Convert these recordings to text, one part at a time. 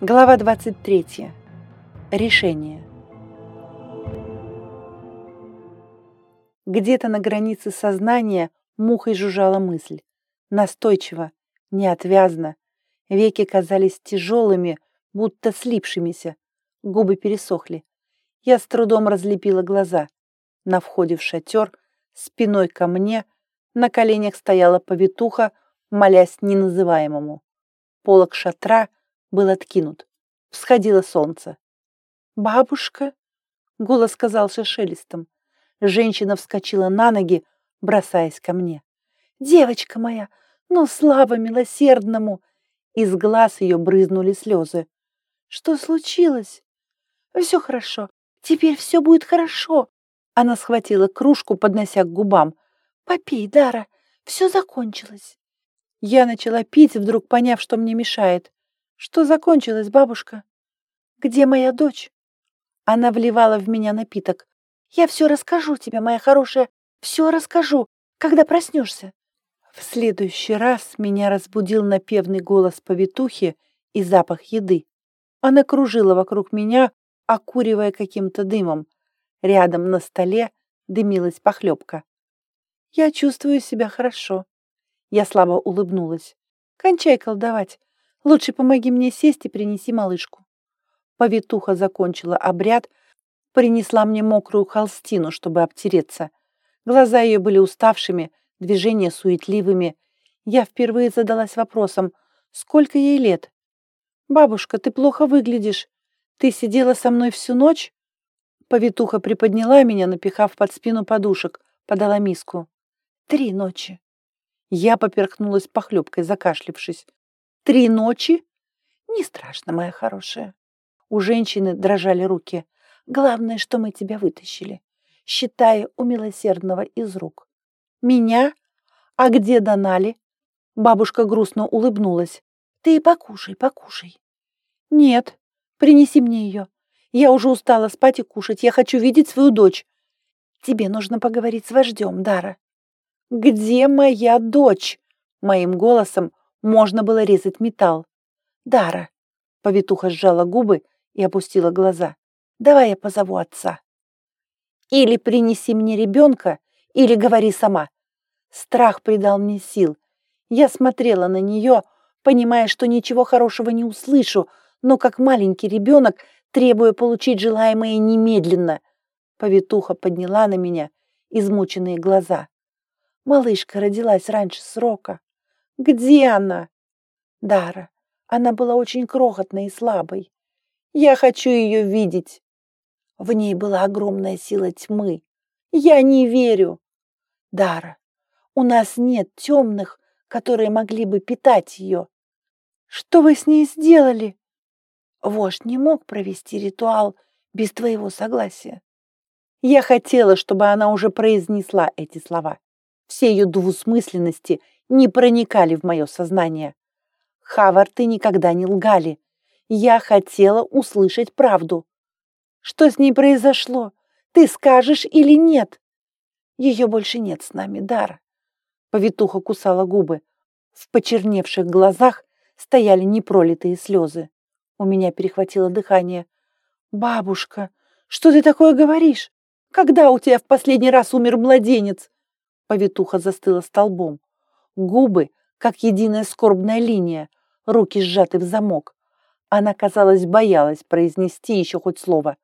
Глава 23. Решение. Где-то на границе сознания мухой жужжала мысль. Настойчиво, неотвязно. Веки казались тяжелыми, будто слипшимися. Губы пересохли. Я с трудом разлепила глаза. На входе в шатер, спиной ко мне, на коленях стояла повитуха, молясь неназываемому. Полок шатра — был откинут. Всходило солнце. «Бабушка!» — голос казался шелестом. Женщина вскочила на ноги, бросаясь ко мне. «Девочка моя! Ну, слава милосердному!» Из глаз ее брызнули слезы. «Что случилось?» «Все хорошо. Теперь все будет хорошо!» Она схватила кружку, поднося к губам. «Попей, Дара, все закончилось!» Я начала пить, вдруг поняв, что мне мешает. Что закончилось, бабушка? Где моя дочь? Она вливала в меня напиток. Я все расскажу тебе, моя хорошая, все расскажу, когда проснешься. В следующий раз меня разбудил напевный голос повитухи и запах еды. Она кружила вокруг меня, окуривая каким-то дымом. Рядом на столе дымилась похлебка. Я чувствую себя хорошо. Я слабо улыбнулась. Кончай колдовать. Лучше помоги мне сесть и принеси малышку. Повитуха закончила обряд, принесла мне мокрую холстину, чтобы обтереться. Глаза ее были уставшими, движения суетливыми. Я впервые задалась вопросом, сколько ей лет? «Бабушка, ты плохо выглядишь. Ты сидела со мной всю ночь?» Повитуха приподняла меня, напихав под спину подушек, подала миску. «Три ночи». Я поперхнулась похлебкой, закашлившись. Три ночи? Не страшно, моя хорошая. У женщины дрожали руки. Главное, что мы тебя вытащили, считая у милосердного из рук. Меня? А где Донали? Бабушка грустно улыбнулась. Ты и покушай, покушай. Нет, принеси мне ее. Я уже устала спать и кушать. Я хочу видеть свою дочь. Тебе нужно поговорить с вождем, Дара. Где моя дочь? Моим голосом можно было резать металл. «Дара!» — повитуха сжала губы и опустила глаза. «Давай я позову отца». «Или принеси мне ребенка, или говори сама». Страх придал мне сил. Я смотрела на нее, понимая, что ничего хорошего не услышу, но как маленький ребенок, требуя получить желаемое немедленно. Повитуха подняла на меня измученные глаза. Малышка родилась раньше срока. Где она? Дара. Она была очень крохотной и слабой. Я хочу ее видеть. В ней была огромная сила тьмы. Я не верю. Дара, у нас нет темных, которые могли бы питать ее. Что вы с ней сделали? Вождь не мог провести ритуал без твоего согласия. Я хотела, чтобы она уже произнесла эти слова. Все ее двусмысленности не проникали в мое сознание. Хаварты никогда не лгали. Я хотела услышать правду. Что с ней произошло? Ты скажешь или нет? Ее больше нет с нами, Дара. Повитуха кусала губы. В почерневших глазах стояли непролитые слезы. У меня перехватило дыхание. «Бабушка, что ты такое говоришь? Когда у тебя в последний раз умер младенец?» Повитуха застыла столбом. Губы, как единая скорбная линия, руки сжаты в замок. Она, казалось, боялась произнести еще хоть слово.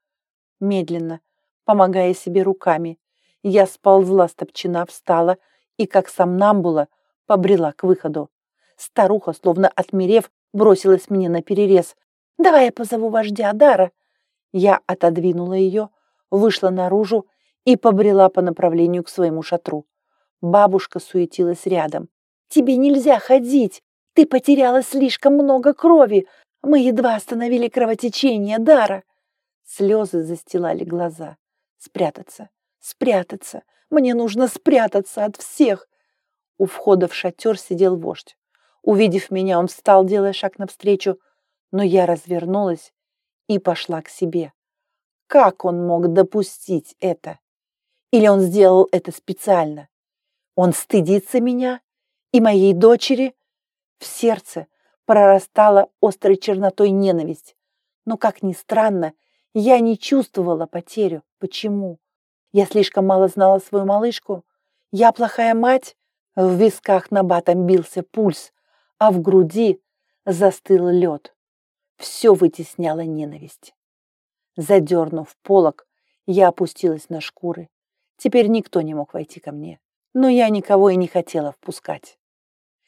Медленно, помогая себе руками, я сползла с топчина, встала и, как сомнамбула, побрела к выходу. Старуха, словно отмерев, бросилась мне на перерез. «Давай я позову вождя Дара!» Я отодвинула ее, вышла наружу и побрела по направлению к своему шатру. Бабушка суетилась рядом. Тебе нельзя ходить. Ты потеряла слишком много крови. Мы едва остановили кровотечение дара. Слезы застилали глаза. Спрятаться, спрятаться. Мне нужно спрятаться от всех. У входа в шатер сидел вождь. Увидев меня, он встал, делая шаг навстречу, но я развернулась и пошла к себе. Как он мог допустить это? Или он сделал это специально? Он стыдится меня и моей дочери. В сердце прорастала острой чернотой ненависть. Но, как ни странно, я не чувствовала потерю. Почему? Я слишком мало знала свою малышку. Я плохая мать. В висках на батом бился пульс, а в груди застыл лед. Все вытесняло ненависть. Задернув полок, я опустилась на шкуры. Теперь никто не мог войти ко мне, но я никого и не хотела впускать.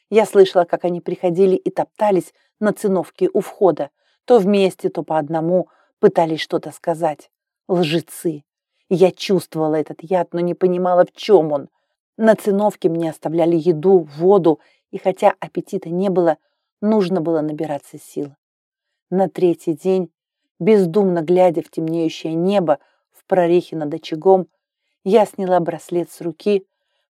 Я слышала, как они приходили и топтались на циновке у входа, то вместе, то по одному пытались что-то сказать. Лжецы. Я чувствовала этот яд, но не понимала, в чем он. На циновке мне оставляли еду, воду, и хотя аппетита не было, нужно было набираться сил. На третий день, бездумно глядя в темнеющее небо в прорехе над очагом, я сняла браслет с руки,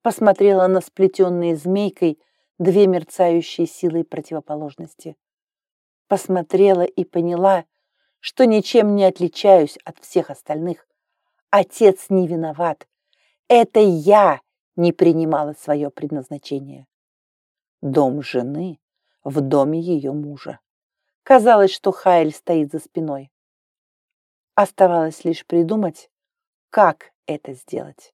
посмотрела на сплетенные змейкой две мерцающие силы противоположности. Посмотрела и поняла, что ничем не отличаюсь от всех остальных. Отец не виноват. Это я не принимала свое предназначение. Дом жены в доме ее мужа. Казалось, что Хайль стоит за спиной. Оставалось лишь придумать, как это сделать.